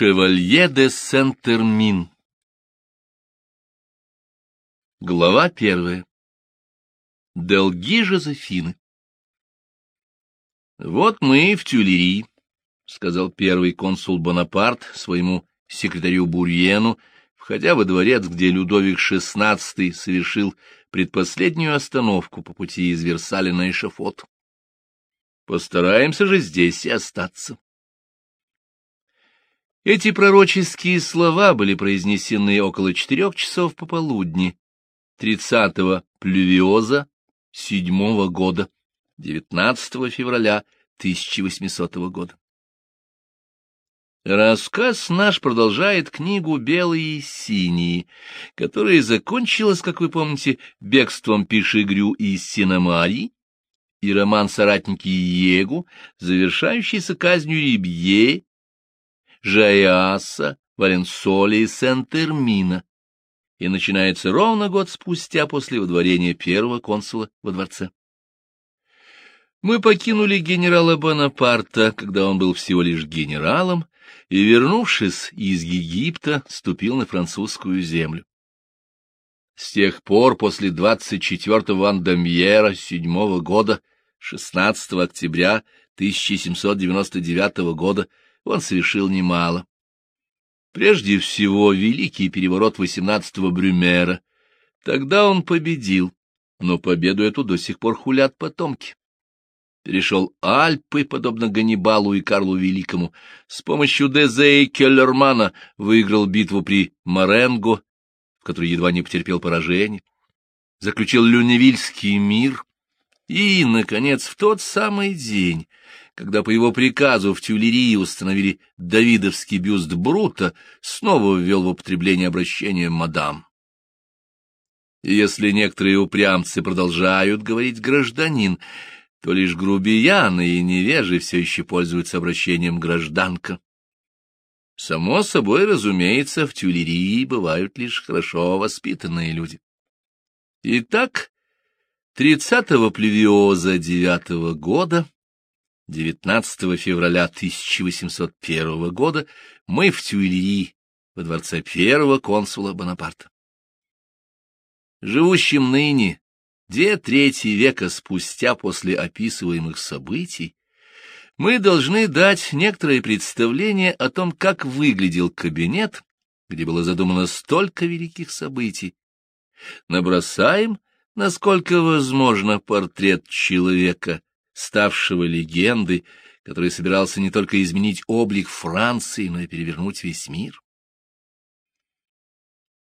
Шевалье де Сент-Термин Глава первая Долги Жозефины «Вот мы и в Тюлери», — сказал первый консул Бонапарт своему секретарю Бурьену, входя во дворец, где Людовик XVI совершил предпоследнюю остановку по пути из Версаля на эшафот. «Постараемся же здесь и остаться». Эти пророческие слова были произнесены около четырех часов пополудни, тридцатого плювиоза седьмого года, девятнадцатого февраля 1800 года. Рассказ наш продолжает книгу «Белые и синие», которая закончилась, как вы помните, бегством Пишигрю из Синомарии, и роман «Соратники Егу», завершающийся казнью Рибье Жаиаса, Валенсоли и Сент-Эрмина, и начинается ровно год спустя после выдворения первого консула во дворце. Мы покинули генерала Бонапарта, когда он был всего лишь генералом, и, вернувшись из Египта, ступил на французскую землю. С тех пор, после 24-го Андамьера седьмого года, 16 октября 1799 года, он совершил немало. Прежде всего, великий переворот восемнадцатого Брюмера. Тогда он победил, но победу эту до сих пор хулят потомки. Перешел Альпы, подобно Ганнибалу и Карлу Великому. С помощью Дезе и Келлермана выиграл битву при Маренго, в которой едва не потерпел поражение. Заключил Люневильский мир. И, наконец, в тот самый день когда по его приказу в Тюлерии установили давидовский бюст Брута, снова ввел в употребление обращение «мадам». Если некоторые упрямцы продолжают говорить «гражданин», то лишь грубияны и невежи все еще пользуются обращением «гражданка». Само собой, разумеется, в Тюлерии бывают лишь хорошо воспитанные люди. Итак, 30-го плевиоза девятого года 19 февраля 1801 года мы в Тюильри, во дворце первого консула Бонапарта. Живущим ныне, две трети века спустя после описываемых событий, мы должны дать некоторое представление о том, как выглядел кабинет, где было задумано столько великих событий. Набросаем, насколько возможно, портрет человека, ставшего легендой, который собирался не только изменить облик Франции, но и перевернуть весь мир.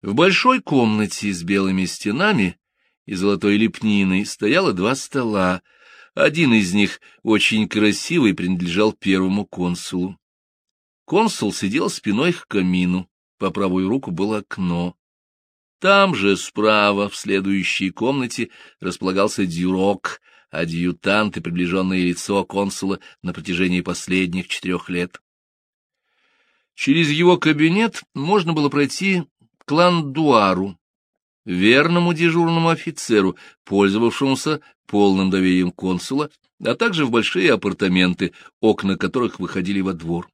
В большой комнате с белыми стенами и золотой лепниной стояло два стола. Один из них, очень красивый, принадлежал первому консулу. Консул сидел спиной к камину, по правую руку было окно. Там же, справа, в следующей комнате, располагался дюрок, адъютант и приближенное лицо консула на протяжении последних четырех лет. Через его кабинет можно было пройти к Ландуару, верному дежурному офицеру, пользовавшемуся полным доверием консула, а также в большие апартаменты, окна которых выходили во двор.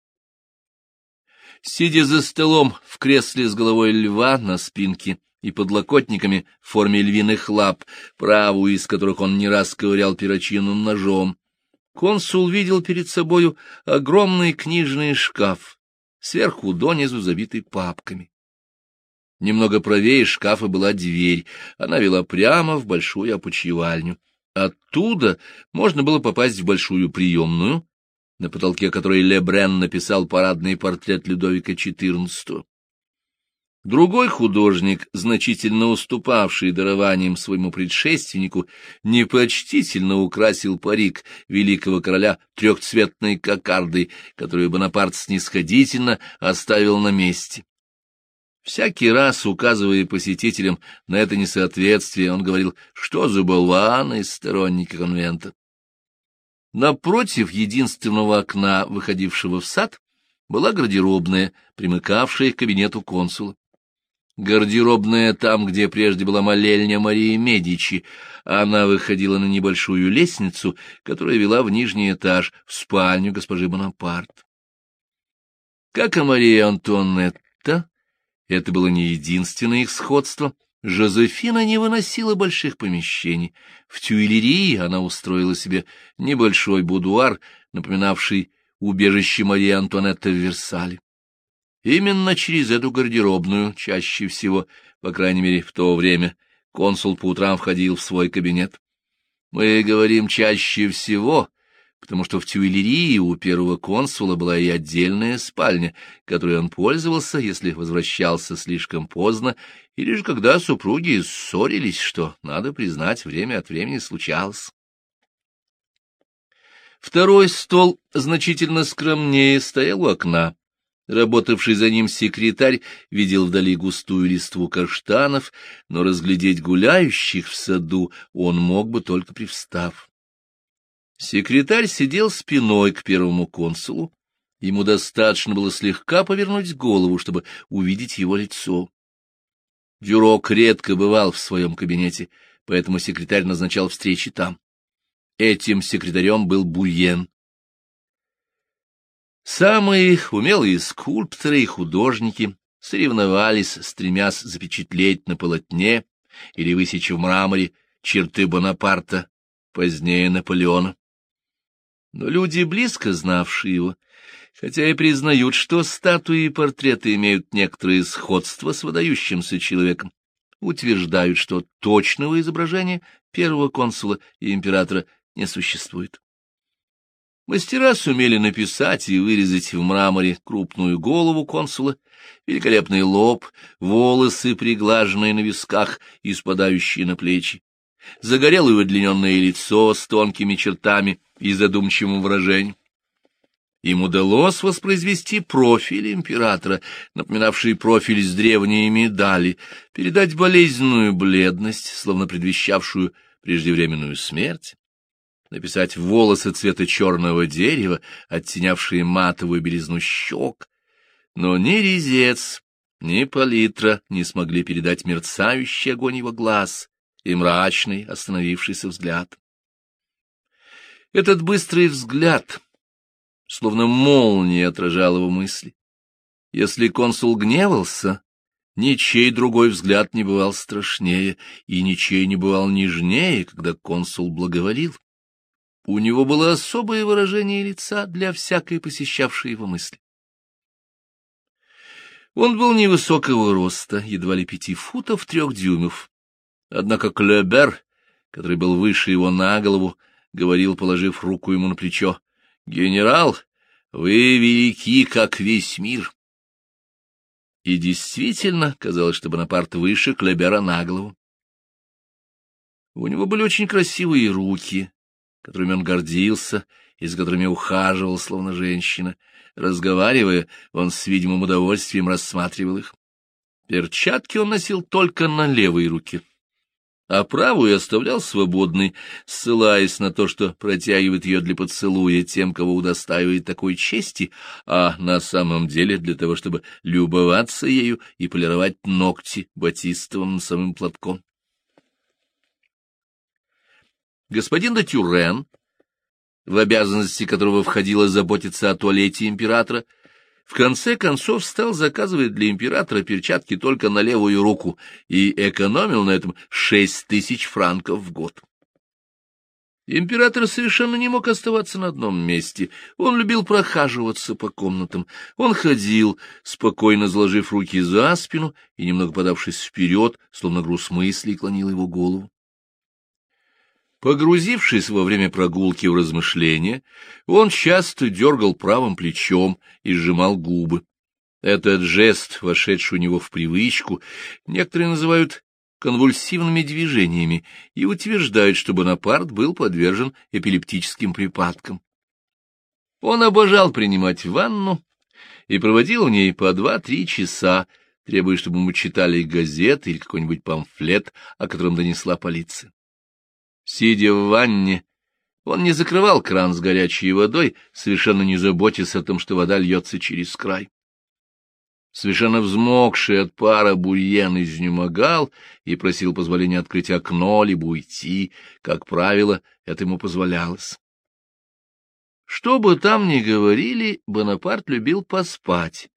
Сидя за столом в кресле с головой льва на спинке, и подлокотниками в форме львиных лап, правую из которых он не раз ковырял перочинным ножом. Консул видел перед собою огромный книжный шкаф, сверху донизу забитый папками. Немного правее шкафа была дверь, она вела прямо в большую опочивальню. Оттуда можно было попасть в большую приемную, на потолке которой Лебрен написал парадный портрет Людовика XIV. Другой художник, значительно уступавший дарованием своему предшественнику, непочтительно украсил парик великого короля трехцветной кокардой, которую Бонапарт снисходительно оставил на месте. Всякий раз, указывая посетителям на это несоответствие, он говорил, что за болваны сторонники конвента. Напротив единственного окна, выходившего в сад, была гардеробная, примыкавшая к кабинету консула. Гардеробная там, где прежде была молельня Марии Медичи. Она выходила на небольшую лестницу, которая вела в нижний этаж, в спальню госпожи Бонапарт. Как и Мария Антуанетта, это было не единственное их сходство. Жозефина не выносила больших помещений. В Тюильрии она устроила себе небольшой будуар, напоминавший убежище Марии Антуанетты в Версале. Именно через эту гардеробную, чаще всего, по крайней мере, в то время, консул по утрам входил в свой кабинет. Мы говорим чаще всего, потому что в Тюильрии у первого консула была и отдельная спальня, которой он пользовался, если возвращался слишком поздно, или же когда супруги ссорились, что, надо признать, время от времени случалось. Второй стол значительно скромнее стоял у окна. Работавший за ним секретарь видел вдали густую листву каштанов, но разглядеть гуляющих в саду он мог бы только привстав. Секретарь сидел спиной к первому консулу. Ему достаточно было слегка повернуть голову, чтобы увидеть его лицо. Дюрок редко бывал в своем кабинете, поэтому секретарь назначал встречи там. Этим секретарем был Буйен. Самые умелые скульпторы и художники соревновались, стремясь запечатлеть на полотне или высечь в мраморе черты Бонапарта, позднее Наполеона. Но люди, близко знавшие его, хотя и признают, что статуи и портреты имеют некоторые сходства с выдающимся человеком, утверждают, что точного изображения первого консула и императора не существует. Мастера сумели написать и вырезать в мраморе крупную голову консула, великолепный лоб, волосы, приглаженные на висках и спадающие на плечи, загорелое удлиненное лицо с тонкими чертами и задумчивым выражением. Им удалось воспроизвести профиль императора, напоминавший профиль с древней медали, передать болезненную бледность, словно предвещавшую преждевременную смерть, написать волосы цвета черного дерева, оттенявшие матовую белизну щек, но ни резец, ни палитра не смогли передать мерцающий огонь его глаз и мрачный остановившийся взгляд. Этот быстрый взгляд, словно молния, отражал его мысли. Если консул гневался, ничей другой взгляд не бывал страшнее, и ничей не бывал нежнее, когда консул благоволил. У него было особое выражение лица для всякой посещавшей его мысли. Он был невысокого роста, едва ли пяти футов трех дюймов. Однако Клебер, который был выше его на голову, говорил, положив руку ему на плечо, — Генерал, вы велики, как весь мир. И действительно, казалось, что Бонапарт выше Клебера на голову. У него были очень красивые руки, которыми он гордился и с которыми ухаживал, словно женщина. Разговаривая, он с видимым удовольствием рассматривал их. Перчатки он носил только на левой руке, а правую оставлял свободной, ссылаясь на то, что протягивает ее для поцелуя тем, кого удостаивает такой чести, а на самом деле для того, чтобы любоваться ею и полировать ногти батистовым самым платком. Господин де Тюрен, в обязанности которого входило заботиться о туалете императора, в конце концов стал заказывать для императора перчатки только на левую руку и экономил на этом шесть тысяч франков в год. Император совершенно не мог оставаться на одном месте. Он любил прохаживаться по комнатам. Он ходил, спокойно заложив руки за спину и, немного подавшись вперед, словно груз мыслей, клонил его голову. Погрузившись во время прогулки в размышления, он часто дергал правым плечом и сжимал губы. Этот жест, вошедший у него в привычку, некоторые называют конвульсивными движениями и утверждают, что Бонапарт был подвержен эпилептическим припадкам. Он обожал принимать ванну и проводил в ней по два-три часа, требуя, чтобы ему читали газеты или какой-нибудь памфлет, о котором донесла полиция. Сидя в ванне, он не закрывал кран с горячей водой, совершенно не заботясь о том, что вода льется через край. Совершенно взмокший от пара Бурьен изнемогал и просил позволения открыть окно, либо уйти. Как правило, это ему позволялось. Что бы там ни говорили, Бонапарт любил поспать.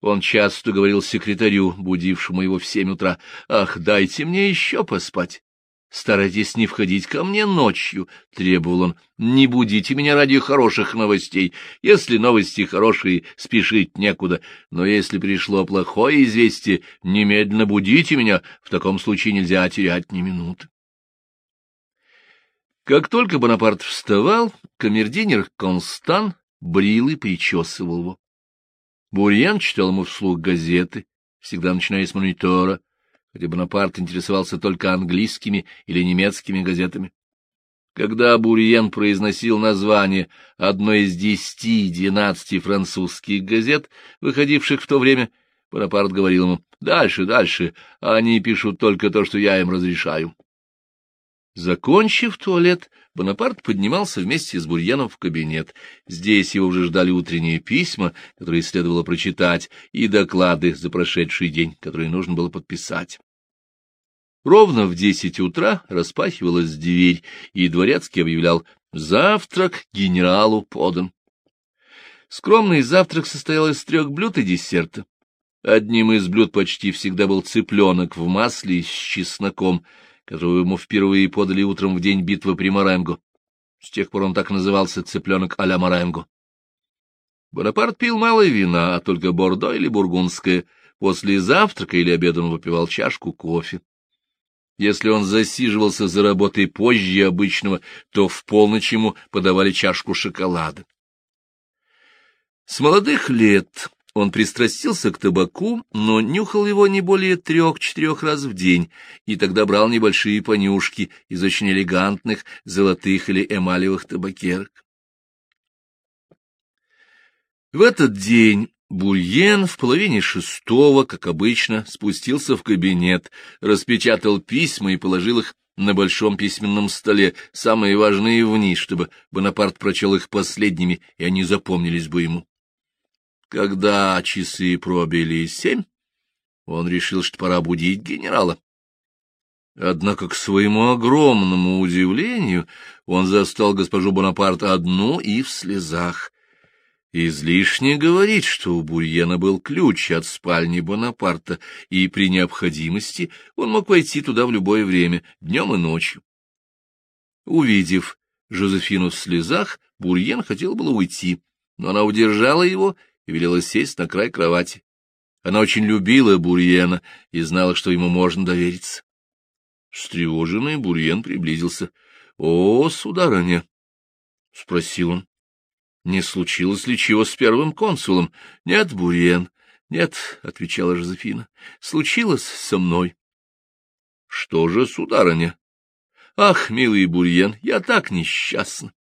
Он часто говорил секретарю, будившему его в семь утра, «Ах, дайте мне еще поспать». «Старайтесь не входить ко мне ночью», — требовал он. «Не будите меня ради хороших новостей. Если новости хорошие, спешить некуда. Но если пришло плохое известие, немедленно будите меня. В таком случае нельзя терять ни минуты». Как только Бонапарт вставал, камердинер Констан брил и причесывал его. Бурьян читал ему вслух газеты, всегда начиная с монитора, Бонапарт интересовался только английскими или немецкими газетами. Когда Бурьен произносил название одной из десяти-двенадцати французских газет, выходивших в то время, Бонапарт говорил ему «Дальше, дальше, они пишут только то, что я им разрешаю». Закончив туалет, Бонапарт поднимался вместе с Бурьяном в кабинет. Здесь его уже ждали утренние письма, которые следовало прочитать, и доклады за прошедший день, которые нужно было подписать. Ровно в десять утра распахивалась дверь, и дворецкий объявлял «Завтрак генералу подан». Скромный завтрак состоял из трех блюд и десерта. Одним из блюд почти всегда был цыпленок в масле с чесноком — которую ему впервые подали утром в день битвы при Маренго. С тех пор он так назывался цыпленок а-ля Маренго. Бонапарт пил мало вина, а только бордо или бургундское. После завтрака или обеда он выпивал чашку кофе. Если он засиживался за работой позже обычного, то в полночь ему подавали чашку шоколада. С молодых лет он пристрастился к табаку, но нюхал его не более трех-четырех раз в день, и тогда брал небольшие понюшки из очень элегантных золотых или эмалевых табакерок. В этот день Бульен в половине шестого, как обычно, спустился в кабинет, распечатал письма и положил их на большом письменном столе, самые важные вниз, чтобы Бонапарт прочел их последними, и они запомнились бы ему. Когда часы пробили семь, он решил, что пора будить генерала. Однако, к своему огромному удивлению, он застал госпожу Бонапарт одну и в слезах. Излишне говорить, что у Бурьена был ключ от спальни Бонапарта, и при необходимости он мог войти туда в любое время, днем и ночью. Увидев Жозефину в слезах, Бурьен хотел было уйти, но она удержала его и велела сесть на край кровати. Она очень любила Бурьена и знала, что ему можно довериться. Встревоженный Бурьен приблизился. — О, сударыня! — спросил он. — Не случилось ли чего с первым консулом? — Нет, Бурьен, нет, — отвечала Жозефина. — Случилось со мной. — Что же, сударыня? — Ах, милый Бурьен, я так несчастна.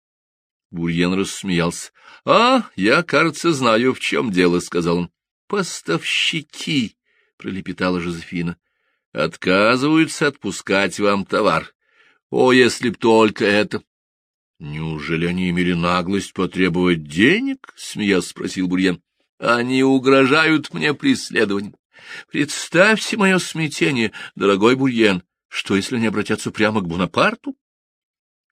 Бурьен рассмеялся. — А, я, кажется, знаю, в чем дело, — сказал он. — Поставщики, — пролепетала Жозефина, — отказываются отпускать вам товар. О, если б только это! — Неужели они имели наглость потребовать денег? — смеясь спросил Бурьен. — Они угрожают мне преследованием. Представьте мое смятение, дорогой Бурьен. Что, если они обратятся прямо к Бонапарту?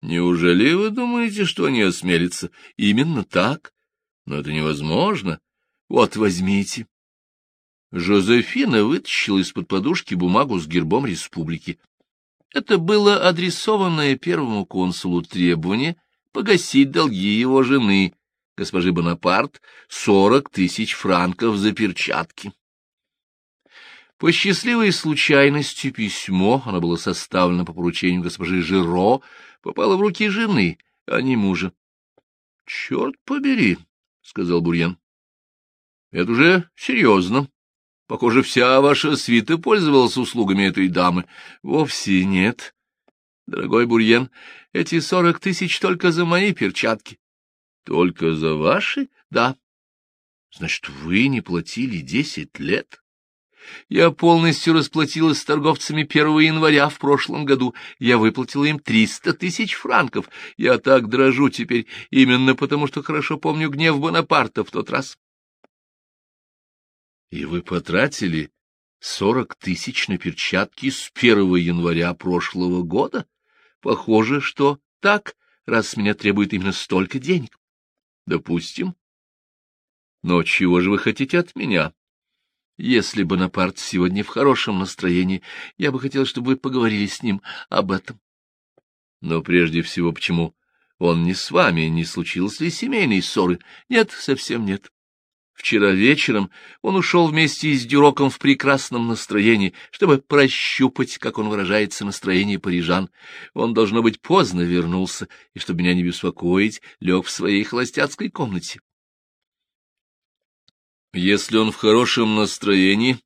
Неужели вы думаете, что они осмелятся? Именно так. Но это невозможно. Вот, возьмите. Жозефина вытащила из-под подушки бумагу с гербом республики. Это было адресованное первому консулу требование погасить долги его жены, госпожи Бонапарт, сорок тысяч франков за перчатки. По счастливой случайности письмо, оно было составлено по поручению госпожи Жиро, попало в руки жены, а не мужа. — Черт побери, — сказал Бурьян. — Это уже серьезно. Похоже, вся ваша свита пользовалась услугами этой дамы. — Вовсе нет. Дорогой Бурьен, эти сорок тысяч только за мои перчатки. — Только за ваши? — Да. — Значит, вы не платили десять лет? — я полностью расплатилась с торговцами 1 января в прошлом году. Я выплатила им 300 тысяч франков. Я так дрожу теперь, именно потому что хорошо помню гнев Бонапарта в тот раз. И вы потратили сорок тысяч на перчатки с 1 января прошлого года? Похоже, что так, раз меня требует именно столько денег. — Допустим. — Но чего же вы хотите от меня? Если Бонапарт сегодня в хорошем настроении, я бы хотел, чтобы вы поговорили с ним об этом. Но прежде всего, почему он не с вами, не случилось ли семейной ссоры? Нет, совсем нет. Вчера вечером он ушел вместе с Дюроком в прекрасном настроении, чтобы прощупать, как он выражается, настроение парижан. Он, должно быть, поздно вернулся, и, чтобы меня не беспокоить, лег в своей холостяцкой комнате. Если он в хорошем настроении,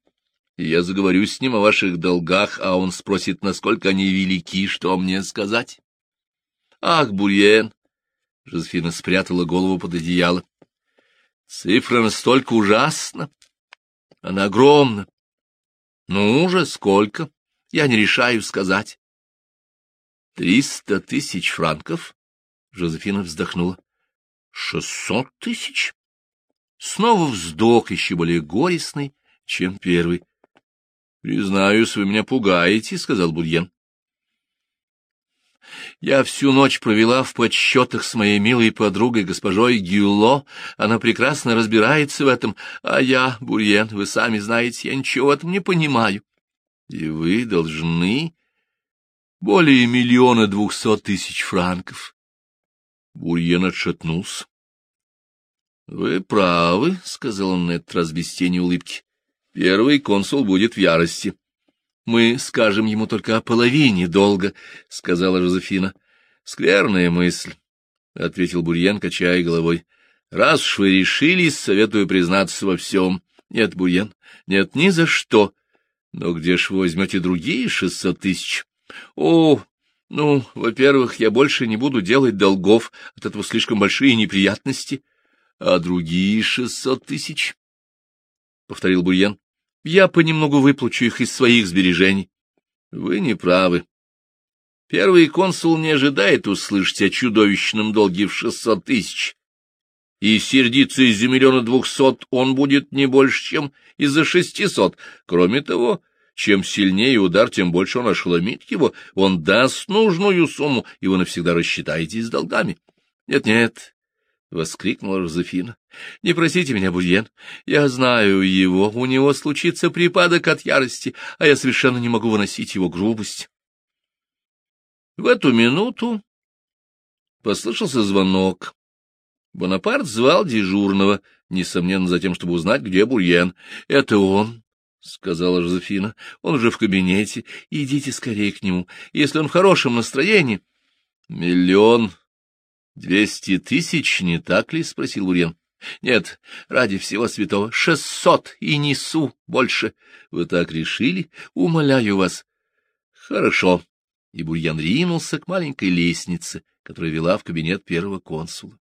я заговорю с ним о ваших долгах, а он спросит, насколько они велики, что мне сказать. Ах, Бурьен! Жозефина спрятала голову под одеяло. Цифра настолько ужасна. Она огромна. Ну же, сколько? Я не решаю сказать. Триста тысяч франков? Жозефина вздохнула. Шестьсот тысяч? Снова вздох, еще более горестный, чем первый. — Признаюсь, вы меня пугаете, — сказал Бурьен. Я всю ночь провела в подсчетах с моей милой подругой, госпожой Гюло. Она прекрасно разбирается в этом, а я, Бурьен, вы сами знаете, я ничего в этом не понимаю. И вы должны более миллиона двухсот тысяч франков. Бурьен отшатнулся. — Вы правы, — сказал он на этот раз без тени улыбки. — Первый консул будет в ярости. — Мы скажем ему только о половине долга, — сказала Жозефина. — Скверная мысль, — ответил Бурьен, качая головой. — Раз уж вы решились, советую признаться во всем. — Нет, Бурьен, нет, ни за что. Но где ж вы возьмете другие шестьсот тысяч? — О, ну, во-первых, я больше не буду делать долгов, от этого слишком большие неприятности. — а другие шестьсот тысяч? — повторил Бурьен. — Я понемногу выплачу их из своих сбережений. — Вы не правы. Первый консул не ожидает услышать о чудовищном долге в шестьсот тысяч. И сердиться из-за миллиона двухсот он будет не больше, чем из-за шестисот. Кроме того, чем сильнее удар, тем больше он ошеломит его. Он даст нужную сумму, и вы навсегда рассчитаетесь с долгами. Нет-нет, — воскликнула Жозефина. — Не просите меня, Будьен. Я знаю его. У него случится припадок от ярости, а я совершенно не могу выносить его грубость. В эту минуту послышался звонок. Бонапарт звал дежурного, несомненно, за тем, чтобы узнать, где Бурьен. — Это он, — сказала Жозефина. — Он уже в кабинете. Идите скорее к нему. Если он в хорошем настроении... — Миллион Двести тысяч, не так ли? — спросил Урен. — Нет, ради всего святого, шестьсот и несу больше. Вы так решили? Умоляю вас. — Хорошо. И Бурьян ринулся к маленькой лестнице, которая вела в кабинет первого консула.